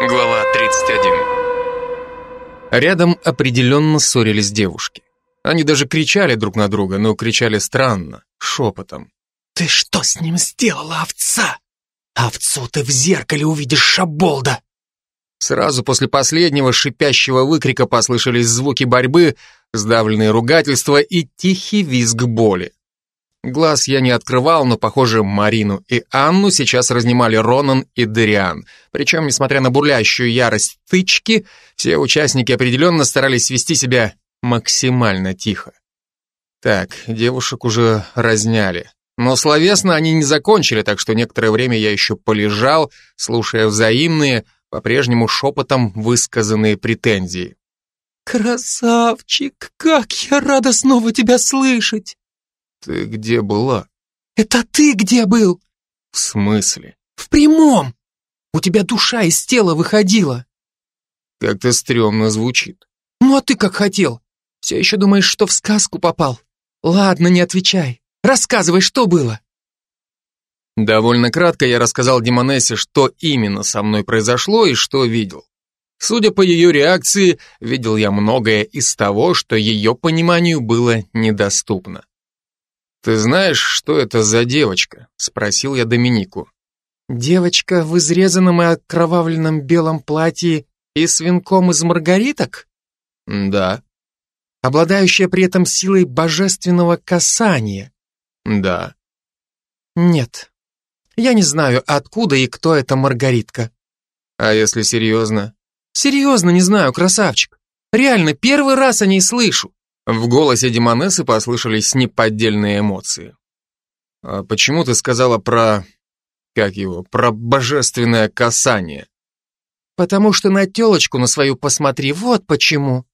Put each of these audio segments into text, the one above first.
Глава 31 Рядом определенно ссорились девушки. Они даже кричали друг на друга, но кричали странно, шепотом. «Ты что с ним сделала, овца? Овцу ты в зеркале увидишь, шаболда!» Сразу после последнего шипящего выкрика послышались звуки борьбы, сдавленные ругательства и тихий визг боли. Глаз я не открывал, но, похоже, Марину и Анну сейчас разнимали Ронан и Дериан. Причем, несмотря на бурлящую ярость тычки, все участники определенно старались вести себя максимально тихо. Так, девушек уже разняли. Но словесно они не закончили, так что некоторое время я еще полежал, слушая взаимные, по-прежнему шепотом высказанные претензии. «Красавчик, как я рада снова тебя слышать!» «Ты где была?» «Это ты где был?» «В смысле?» «В прямом! У тебя душа из тела выходила!» «Как-то стрёмно звучит». «Ну а ты как хотел? Все еще думаешь, что в сказку попал? Ладно, не отвечай. Рассказывай, что было?» Довольно кратко я рассказал Демонессе, что именно со мной произошло и что видел. Судя по ее реакции, видел я многое из того, что ее пониманию было недоступно. «Ты знаешь, что это за девочка?» — спросил я Доминику. «Девочка в изрезанном и окровавленном белом платье и с венком из маргариток?» «Да». «Обладающая при этом силой божественного касания?» «Да». «Нет. Я не знаю, откуда и кто эта Маргаритка». «А если серьезно?» «Серьезно не знаю, красавчик. Реально, первый раз о ней слышу. В голосе Демонессы послышались неподдельные эмоции. «А почему ты сказала про... как его? Про божественное касание?» «Потому что на телочку на свою посмотри, вот почему».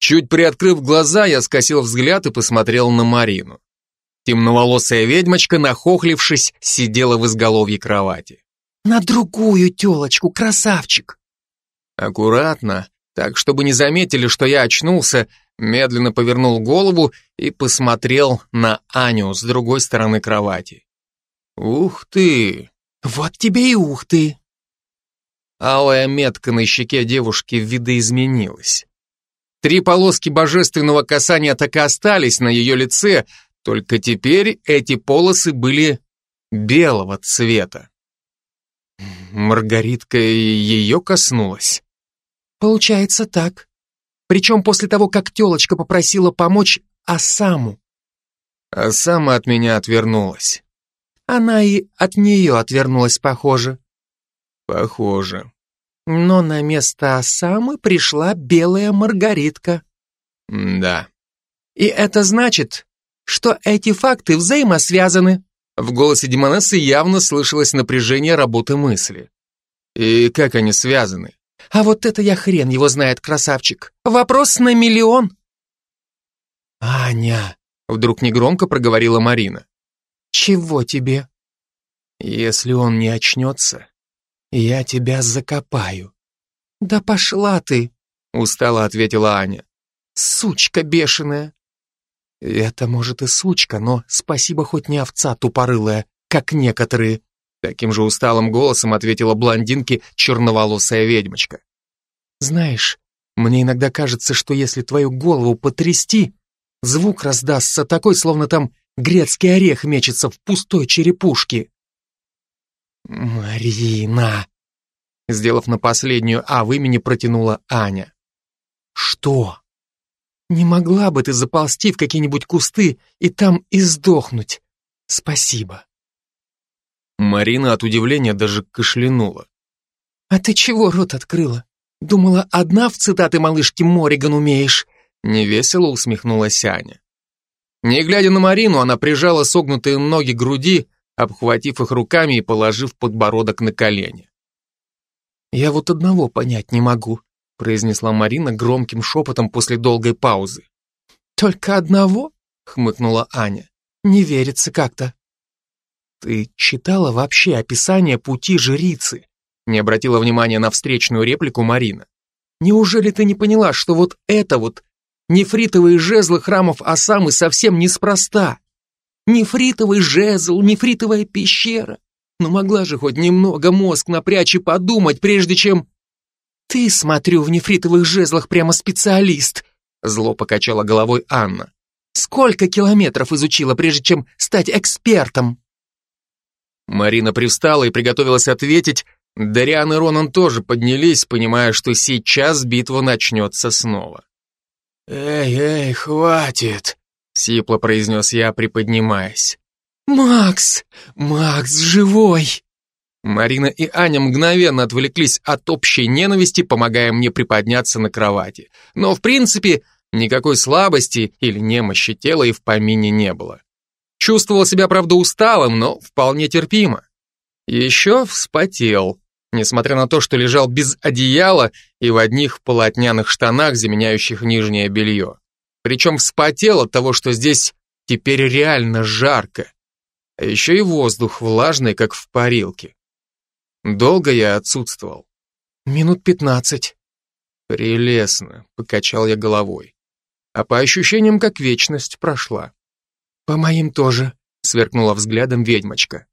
Чуть приоткрыв глаза, я скосил взгляд и посмотрел на Марину. Темноволосая ведьмочка, нахохлившись, сидела в изголовье кровати. «На другую телочку, красавчик!» Аккуратно, так, чтобы не заметили, что я очнулся, медленно повернул голову и посмотрел на Аню с другой стороны кровати. «Ух ты!» «Вот тебе и ух ты!» Алая метка на щеке девушки видоизменилась. Три полоски божественного касания так и остались на ее лице, только теперь эти полосы были белого цвета. Маргаритка ее коснулась. Получается так. Причем после того, как телочка попросила помочь Асаму. Асама от меня отвернулась. Она и от нее отвернулась, похоже. Похоже. Но на место Асамы пришла белая маргаритка. Да. И это значит, что эти факты взаимосвязаны. В голосе Демонессы явно слышалось напряжение работы мысли. И как они связаны? А вот это я хрен его знает, красавчик. Вопрос на миллион. Аня, вдруг негромко проговорила Марина. Чего тебе? Если он не очнется, я тебя закопаю. Да пошла ты, устало ответила Аня. Сучка бешеная. Это, может, и сучка, но спасибо хоть не овца тупорылая, как некоторые. Таким же усталым голосом ответила блондинке черноволосая ведьмочка. Знаешь, мне иногда кажется, что если твою голову потрясти, звук раздастся такой, словно там грецкий орех мечется в пустой черепушке. Марина, сделав на последнюю А в имени, протянула Аня. Что? Не могла бы ты заползти в какие-нибудь кусты и там и сдохнуть? Спасибо. Марина от удивления даже кашлянула. «А ты чего рот открыла? Думала, одна в цитаты малышки Мориган умеешь?» Невесело усмехнулась Аня. Не глядя на Марину, она прижала согнутые ноги к груди, обхватив их руками и положив подбородок на колени. «Я вот одного понять не могу», произнесла Марина громким шепотом после долгой паузы. «Только одного?» — хмыкнула Аня. «Не верится как-то». «Ты читала вообще описание пути жрицы?» Не обратила внимания на встречную реплику Марина. «Неужели ты не поняла, что вот это вот нефритовые жезлы храмов Осамы совсем неспроста? Нефритовый жезл, нефритовая пещера. Ну могла же хоть немного мозг напрячь и подумать, прежде чем... Ты, смотрю, в нефритовых жезлах прямо специалист, зло покачала головой Анна. Сколько километров изучила, прежде чем стать экспертом? Марина привстала и приготовилась ответить. Дариан и Ронан тоже поднялись, понимая, что сейчас битва начнется снова. «Эй, эй, хватит!» — сипло произнес я, приподнимаясь. «Макс! Макс живой!» Марина и Аня мгновенно отвлеклись от общей ненависти, помогая мне приподняться на кровати. Но, в принципе, никакой слабости или немощи тела и в помине не было. Чувствовал себя, правда, усталым, но вполне терпимо. Еще вспотел, несмотря на то, что лежал без одеяла и в одних полотняных штанах, заменяющих нижнее белье. Причем вспотел от того, что здесь теперь реально жарко. А еще и воздух влажный, как в парилке. Долго я отсутствовал? Минут пятнадцать. Прелестно, покачал я головой. А по ощущениям, как вечность прошла. По моим тоже, сверкнула взглядом ведьмочка.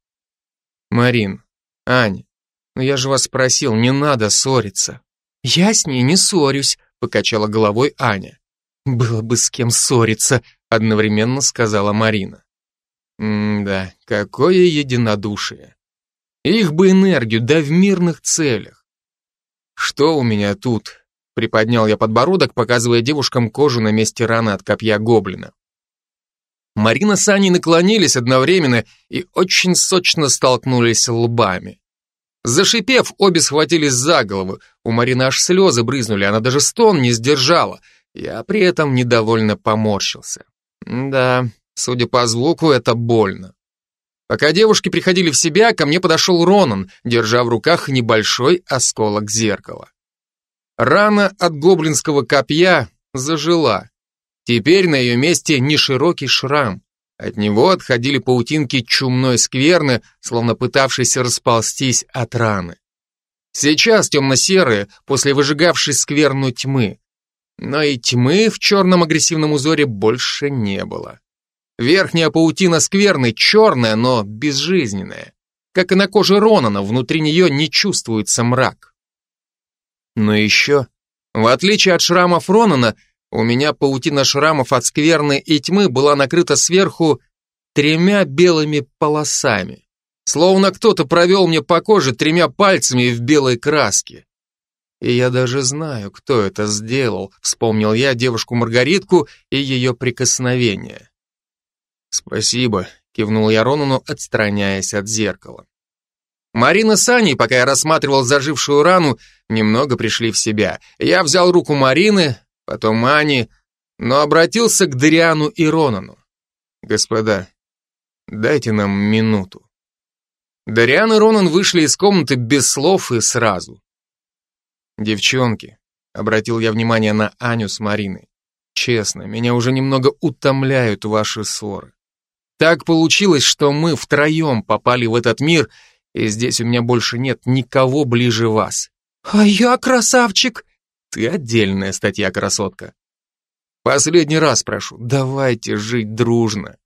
Марин, Ань, ну я же вас спросил, не надо ссориться. Я с ней не ссорюсь, покачала головой Аня. Было бы с кем ссориться, одновременно сказала Марина. М-да, какое единодушие. Их бы энергию, да в мирных целях. Что у меня тут? Приподнял я подбородок, показывая девушкам кожу на месте раны от копья гоблина. Марина с Аней наклонились одновременно и очень сочно столкнулись лбами. Зашипев, обе схватились за голову. У Марины аж слезы брызнули, она даже стон не сдержала. Я при этом недовольно поморщился. Да, судя по звуку, это больно. Пока девушки приходили в себя, ко мне подошел Ронан, держа в руках небольшой осколок зеркала. Рана от гоблинского копья зажила. Теперь на ее месте не широкий шрам. От него отходили паутинки чумной скверны, словно пытавшиеся расползтись от раны. Сейчас темно-серые, после выжигавшей скверну тьмы. Но и тьмы в черном агрессивном узоре больше не было. Верхняя паутина скверны черная, но безжизненная. Как и на коже Ронана, внутри нее не чувствуется мрак. Но еще, в отличие от шрамов Ронана, у меня паутина шрамов от скверны и тьмы была накрыта сверху тремя белыми полосами. Словно кто-то провел мне по коже тремя пальцами в белой краске. И я даже знаю, кто это сделал, вспомнил я девушку Маргаритку и ее прикосновение. «Спасибо», — кивнул я Ронану, отстраняясь от зеркала. Марина с Аней, пока я рассматривал зажившую рану, немного пришли в себя. Я взял руку Марины, потом Ани, но обратился к Дриану и Ронану. «Господа, дайте нам минуту». Дариан и Ронан вышли из комнаты без слов и сразу. «Девчонки», — обратил я внимание на Аню с Мариной, «честно, меня уже немного утомляют ваши ссоры. Так получилось, что мы втроем попали в этот мир, и здесь у меня больше нет никого ближе вас. А я красавчик. Ты отдельная статья, красотка. Последний раз прошу, давайте жить дружно.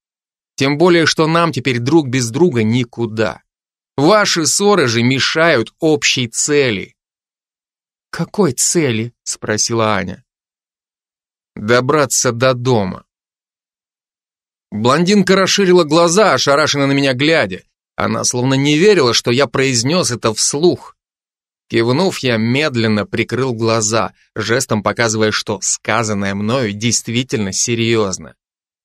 Тем более, что нам теперь друг без друга никуда. Ваши ссоры же мешают общей цели. Какой цели? Спросила Аня. Добраться до дома. Блондинка расширила глаза, ошарашенно на меня глядя. Она словно не верила, что я произнес это вслух. Кивнув, я медленно прикрыл глаза, жестом показывая, что сказанное мною действительно серьезно.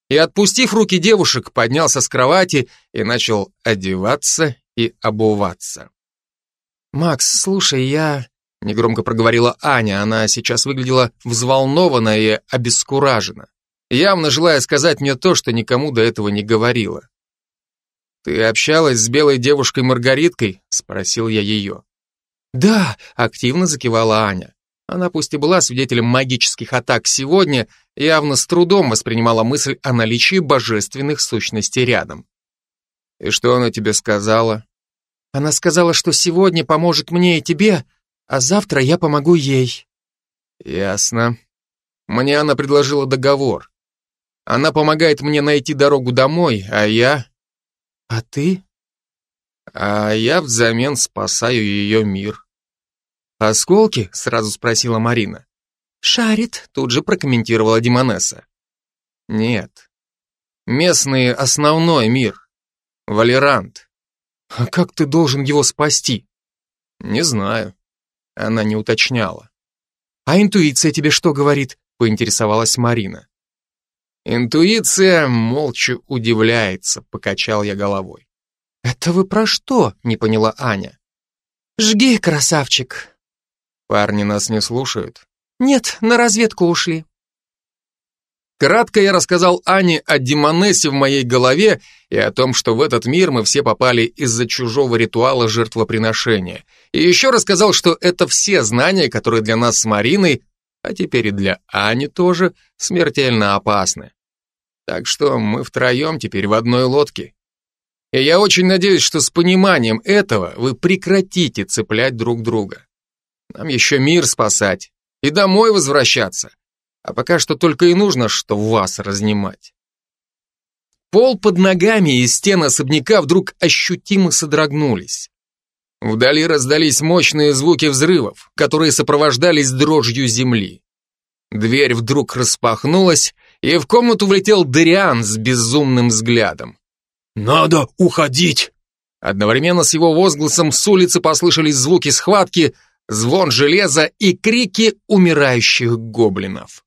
И отпустив руки девушек, поднялся с кровати и начал одеваться и обуваться. «Макс, слушай, я...» — негромко проговорила Аня, она сейчас выглядела взволнованно и обескуражена явно желая сказать мне то, что никому до этого не говорила. «Ты общалась с белой девушкой Маргариткой?» — спросил я ее. «Да», — активно закивала Аня. Она пусть и была свидетелем магических атак сегодня, явно с трудом воспринимала мысль о наличии божественных сущностей рядом. «И что она тебе сказала?» «Она сказала, что сегодня поможет мне и тебе, а завтра я помогу ей». «Ясно. Мне она предложила договор. Она помогает мне найти дорогу домой, а я... А ты? А я взамен спасаю ее мир. «Осколки?» — сразу спросила Марина. «Шарит», — тут же прокомментировала Димонеса. «Нет. Местный основной мир. Валерант. А как ты должен его спасти? Не знаю. Она не уточняла. А интуиция тебе что говорит? Поинтересовалась Марина. Интуиция молча удивляется, покачал я головой. Это вы про что? Не поняла Аня. Жги, красавчик. Парни нас не слушают. Нет, на разведку ушли. Кратко я рассказал Ане о демонессе в моей голове и о том, что в этот мир мы все попали из-за чужого ритуала жертвоприношения. И еще рассказал, что это все знания, которые для нас с Мариной, а теперь и для Ани тоже, смертельно опасны. Так что мы втроем теперь в одной лодке. И я очень надеюсь, что с пониманием этого вы прекратите цеплять друг друга. Нам еще мир спасать и домой возвращаться. А пока что только и нужно, что вас разнимать. Пол под ногами и стены особняка вдруг ощутимо содрогнулись. Вдали раздались мощные звуки взрывов, которые сопровождались дрожью земли. Дверь вдруг распахнулась, и в комнату влетел Дариан с безумным взглядом. «Надо уходить!» Одновременно с его возгласом с улицы послышались звуки схватки, звон железа и крики умирающих гоблинов.